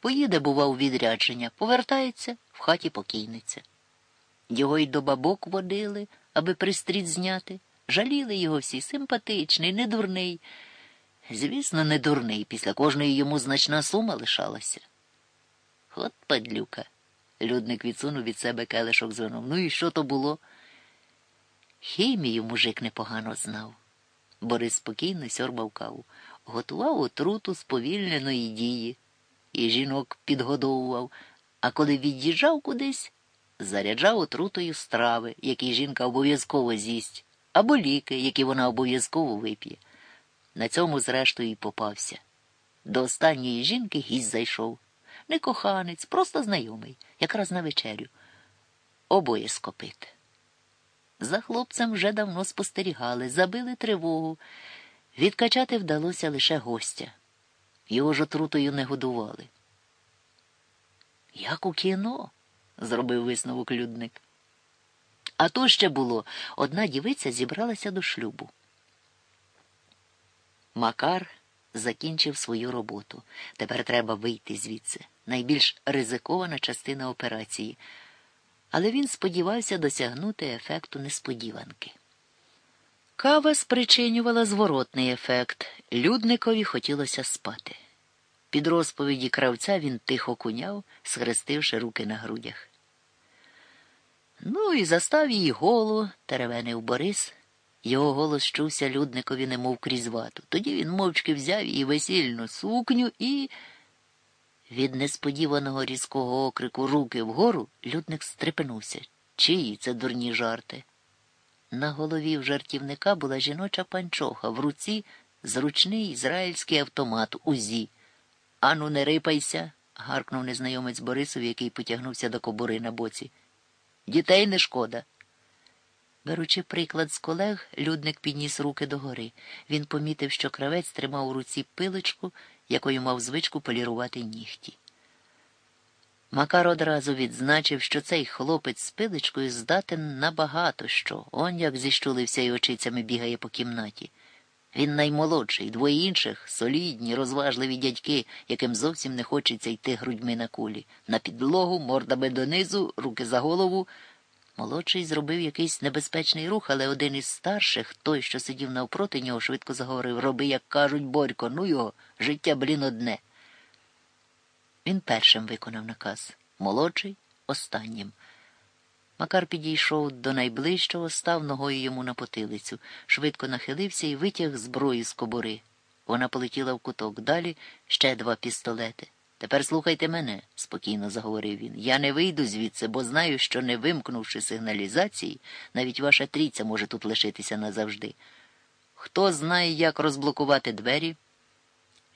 Поїде, бува, відрядження, повертається в хаті покійниця. Його й до бабок водили, аби пристріт зняти. Жаліли його всі симпатичний, недурний. Звісно, не дурний, після кожної йому значна сума лишалася. От падлюка. Людник відсунув від себе келишок з вином. Ну і що то було? Хімію мужик непогано знав. Борис спокійно сьорбав каву, готував отруту сповільненої дії, і жінок підгодовував, а коли від'їжджав кудись, заряджав отрутою страви, які жінка обов'язково з'їсть, або ліки, які вона обов'язково вип'є. На цьому, зрештою, і попався. До останньої жінки гість зайшов. Не коханець, просто знайомий, якраз на вечерю. Обоє скопит. За хлопцем вже давно спостерігали, забили тривогу. Відкачати вдалося лише гостя. Його ж отрутою не годували. Як у кіно, зробив висновок людник. А то ще було одна дівиця зібралася до шлюбу. Макар закінчив свою роботу. Тепер треба вийти звідси. Найбільш ризикована частина операції. Але він сподівався досягнути ефекту несподіванки. Кава спричинювала зворотний ефект. Людникові хотілося спати. Під розповіді кравця він тихо куняв, схрестивши руки на грудях. Ну і застав її голу, теревенив Борис. Його голос чувся людникові, немов крізь вату. Тоді він мовчки взяв її весільну сукню і. Від несподіваного різкого окрику руки вгору людник стрепенувся. Чиї це дурні жарти? На голові в жартівника була жіноча панчоха, в руці зручний ізраїльський автомат УЗІ. Ану, не рипайся, гаркнув незнайомець Борисов, який потягнувся до кобури на боці. Дітей не шкода. Беручи приклад з колег, людник підніс руки догори. Він помітив, що кравець тримав у руці пилочку, якою мав звичку полірувати нігті. Макар одразу відзначив, що цей хлопець з пиличкою здатен на багато що, он як зіщулився і очицями бігає по кімнаті. Він наймолодший, двоє інших солідні, розважливі дядьки, яким зовсім не хочеться йти грудьми на кулі. На підлогу, мордами донизу, руки за голову. Молодший зробив якийсь небезпечний рух, але один із старших, той, що сидів навпроти нього, швидко заговорив Роби, як кажуть, Борько, ну його, життя, блін, одне. Він першим виконав наказ, молодший останнім. Макар підійшов до найближчого, став ногою йому на потилицю, швидко нахилився і витяг зброю з кобури. Вона полетіла в куток. Далі ще два пістолети. Тепер слухайте мене, спокійно заговорив він. Я не вийду звідси, бо знаю, що не вимкнувши сигналізації, навіть ваша трійця може тут лишитися назавжди. Хто знає, як розблокувати двері?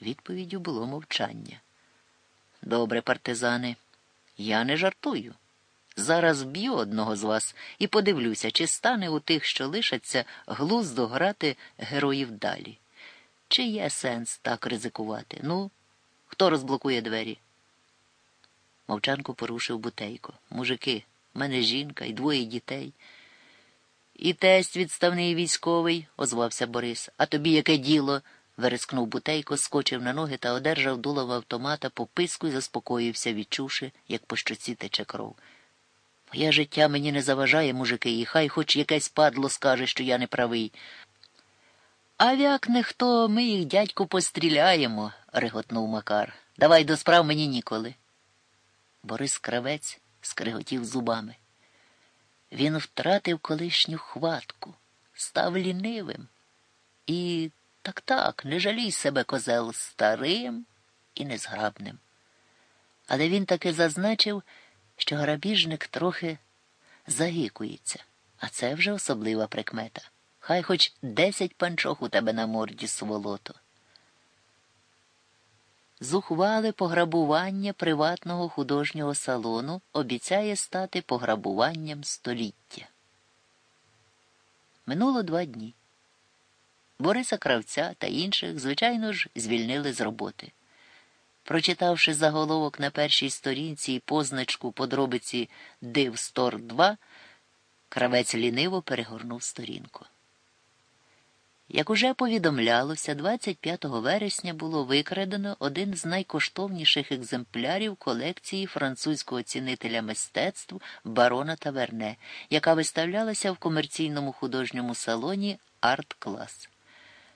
Відповіддю було мовчання. Добре, партизани, я не жартую. Зараз вб'ю одного з вас і подивлюся, чи стане у тих, що лишаться, глуздо грати героїв далі. Чи є сенс так ризикувати? Ну, хто розблокує двері? Мовчанку порушив бутейко. Мужики, в мене жінка і двоє дітей. І тесть відставний військовий, озвався Борис. А тобі яке діло? верескнув бутейко, скочив на ноги та одержав дуло автомата по писку і заспокоївся, відчувши, як по щоці тече кров. Моє життя мені не заважає, мужики, і хай хоч якесь падло скаже, що я не правий. А як не хто, ми їх дядьку постріляємо, реготнув Макар. Давай до справ мені ніколи. Борис Кравець скриготів зубами. Він втратив колишню хватку, став лінивим. І так так, не жалій себе козел старим і незграбним. Але він таки зазначив, що грабіжник трохи загікується, а це вже особлива прикмета. Хай хоч десять панчох у тебе на морді сволото. Зухвале пограбування приватного художнього салону обіцяє стати пограбуванням століття. Минуло два дні. Бориса Кравця та інших, звичайно ж, звільнили з роботи. Прочитавши заголовок на першій сторінці і позначку подробиці Див Стор 2, кравець ліниво перегорнув сторінку. Як уже повідомлялося, 25 вересня було викрадено один з найкоштовніших екземплярів колекції французького цінителя мистецтв барона Таверне, яка виставлялася в комерційному художньому салоні Арт Клас.